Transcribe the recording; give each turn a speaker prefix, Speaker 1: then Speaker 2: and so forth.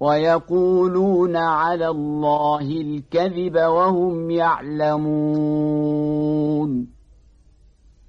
Speaker 1: ويقولون على الله الكذب وهم يعلمون.